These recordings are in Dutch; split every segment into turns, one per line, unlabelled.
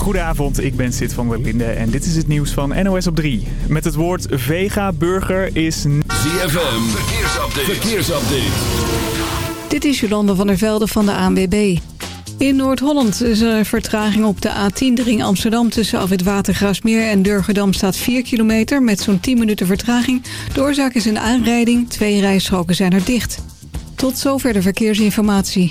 Goedenavond, ik ben Sid van der Linde en dit is het nieuws van NOS op 3. Met het woord vega-burger is...
ZFM, verkeersupdate. verkeersupdate.
Dit is Jolande van der Velde van de ANWB. In Noord-Holland is er vertraging op de A10 de ring Amsterdam... tussen Afwit Watergraasmeer en Durgedam staat 4 kilometer... met zo'n 10 minuten vertraging. De oorzaak is een aanrijding, twee rijstroken zijn er dicht. Tot zover de verkeersinformatie.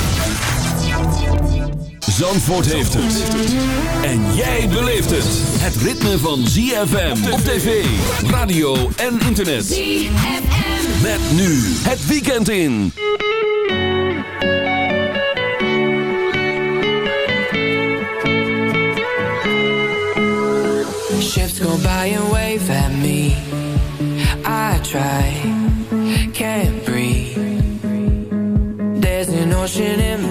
Zandvoort heeft het. En jij beleeft het. Het ritme van ZFM op tv, radio en internet. ZFM. Met nu het weekend in.
Ships go by and wave at me. I try, can't breathe. There's an ocean in between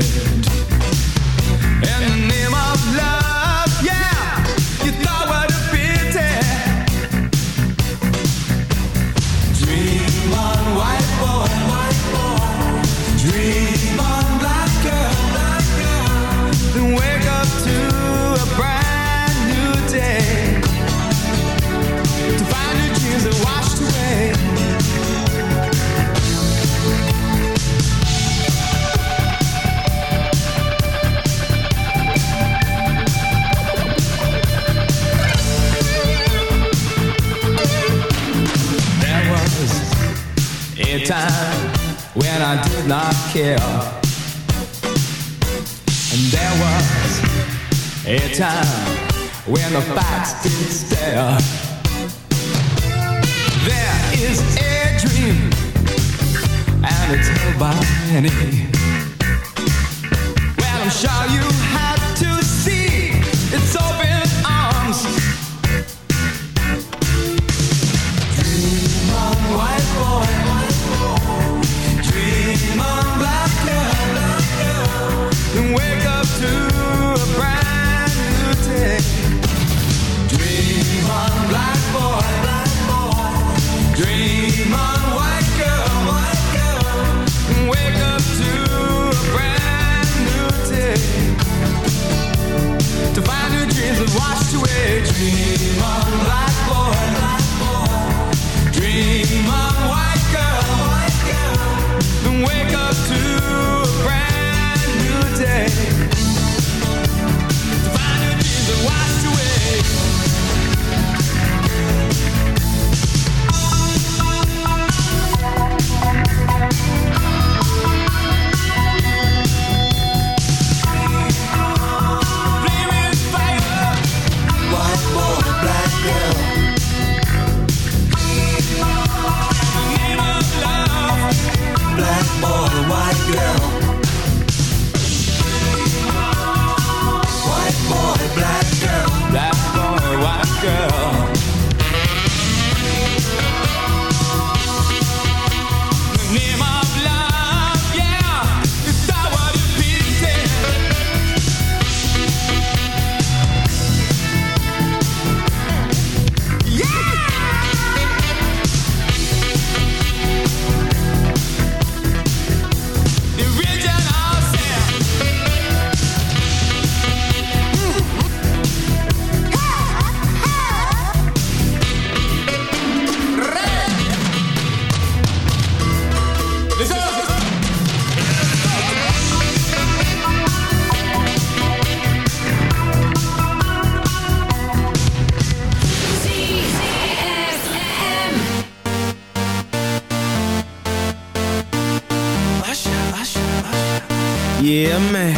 said amen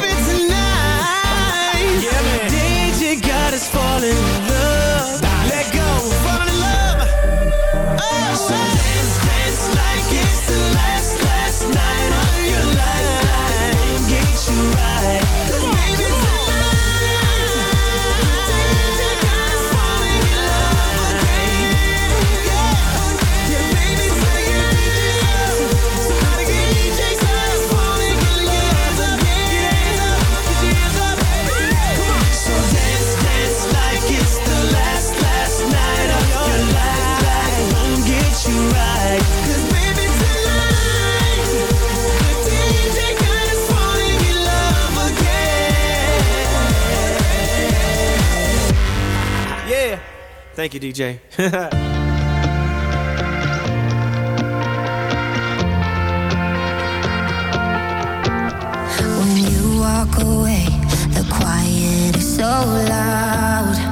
falling in love. Thank you, DJ.
When you walk away, the quiet is so loud.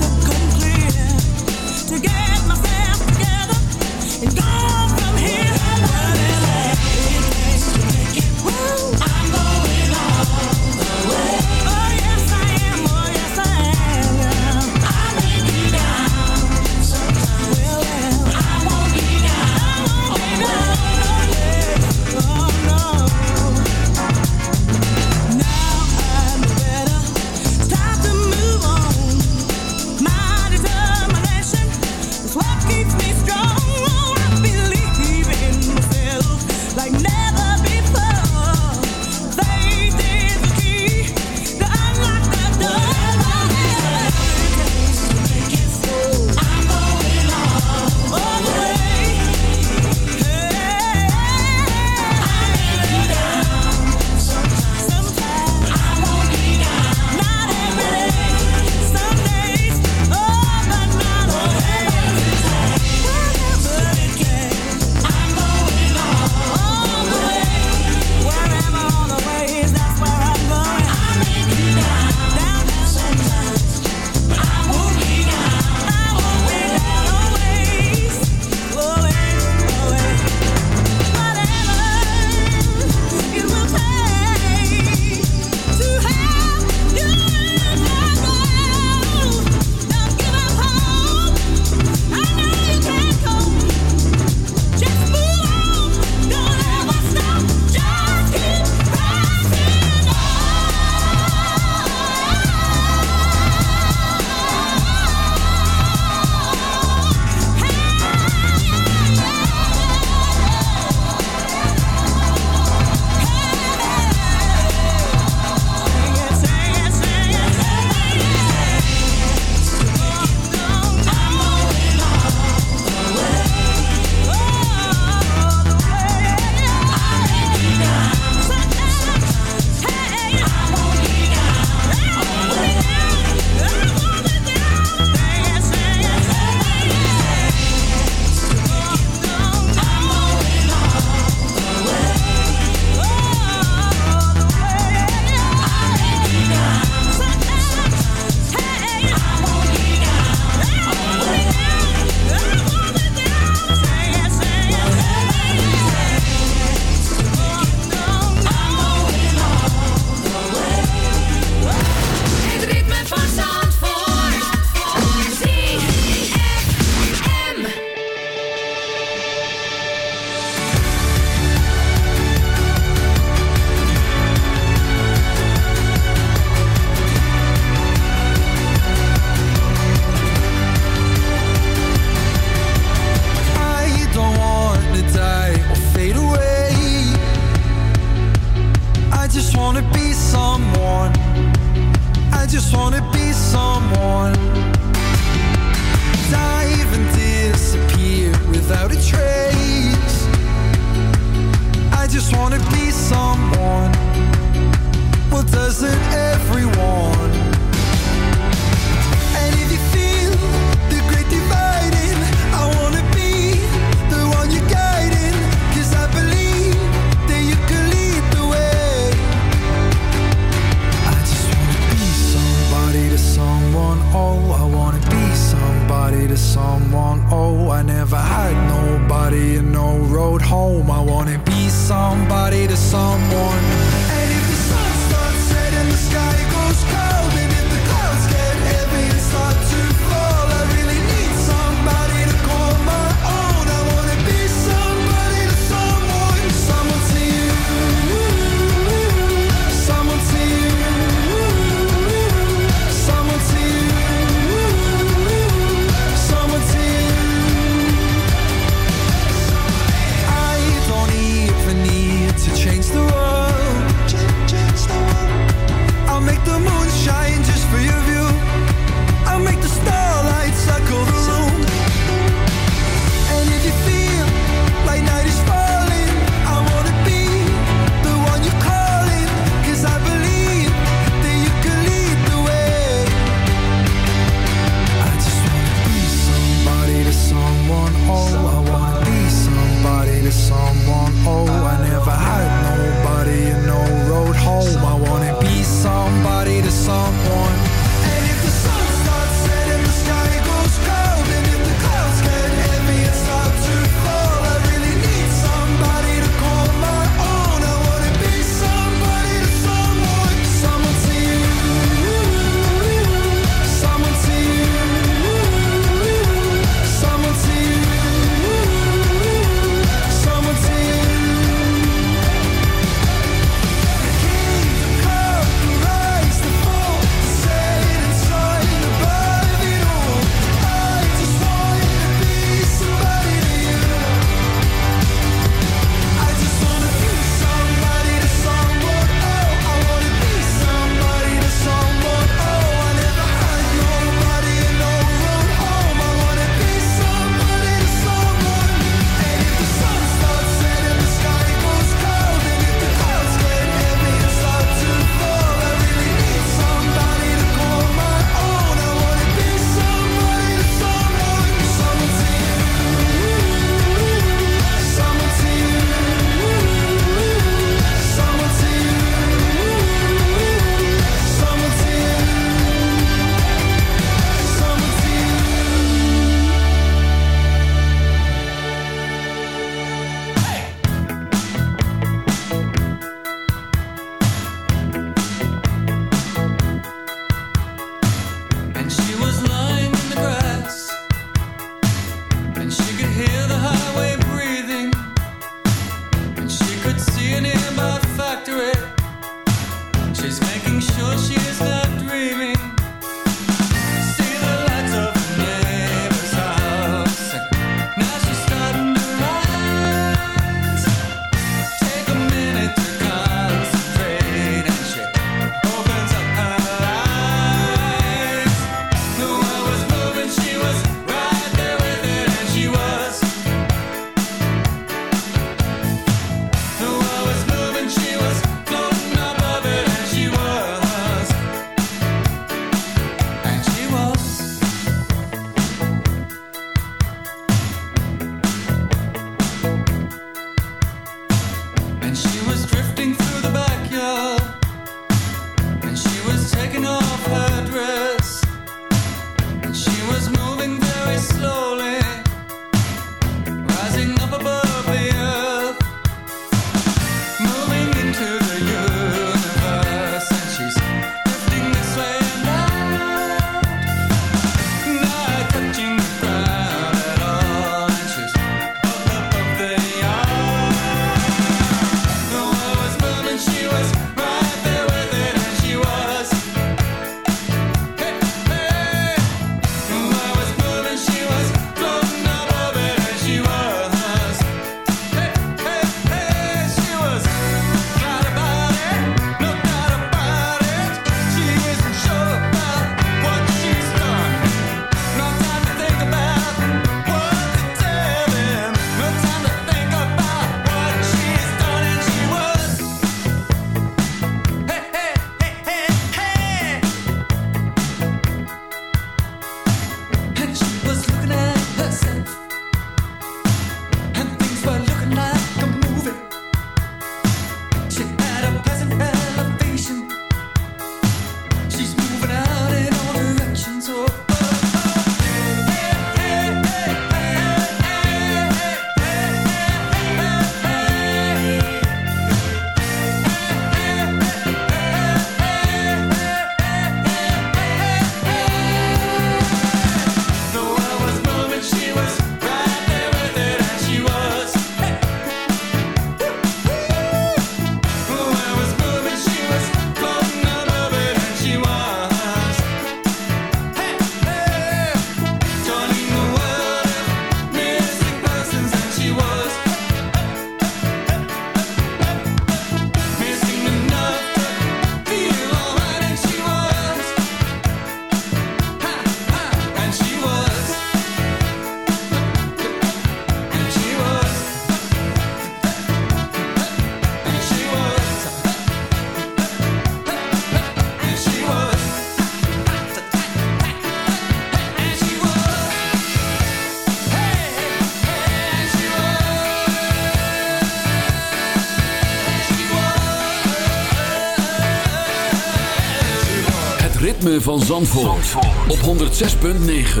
Van Zandvoort, op 106.9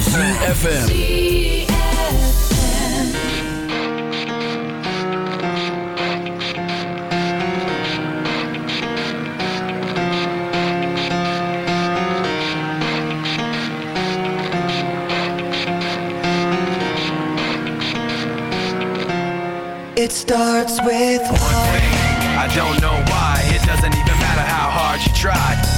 ZFM
It starts with one thing. I don't know why. It doesn't even matter how hard you try.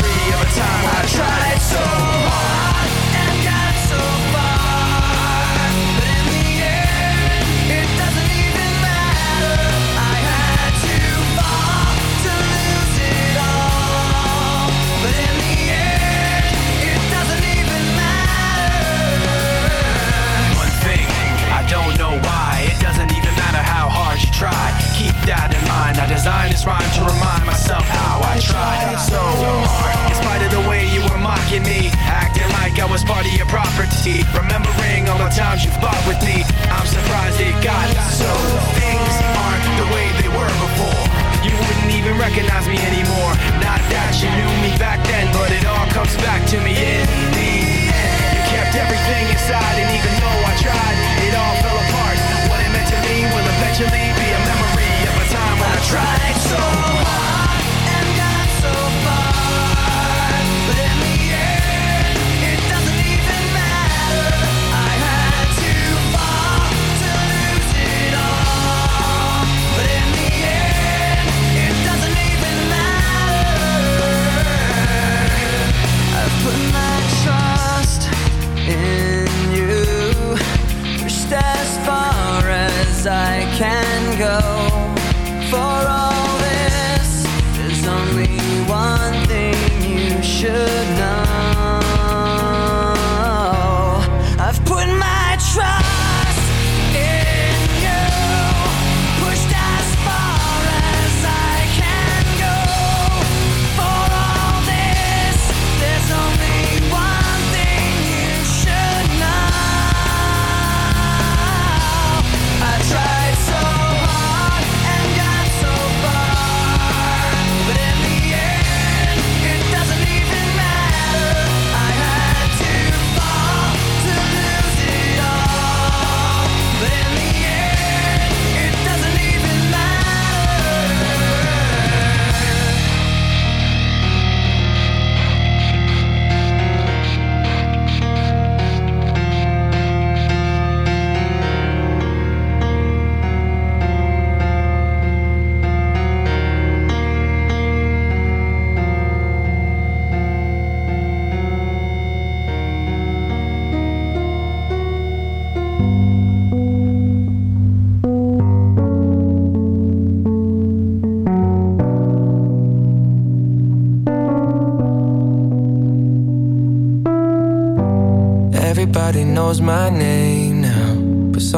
I tried so hard.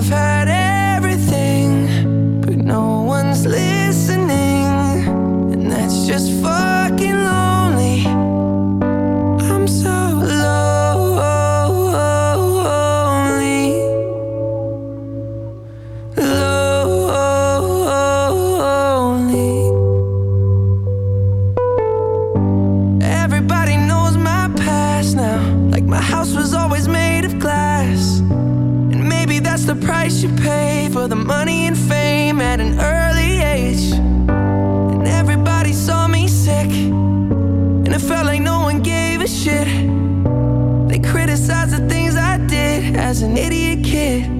I've had the price you pay for the money and fame at an early age. And everybody saw me sick, and it
felt like no one gave a shit. They criticized the things I did as an idiot kid.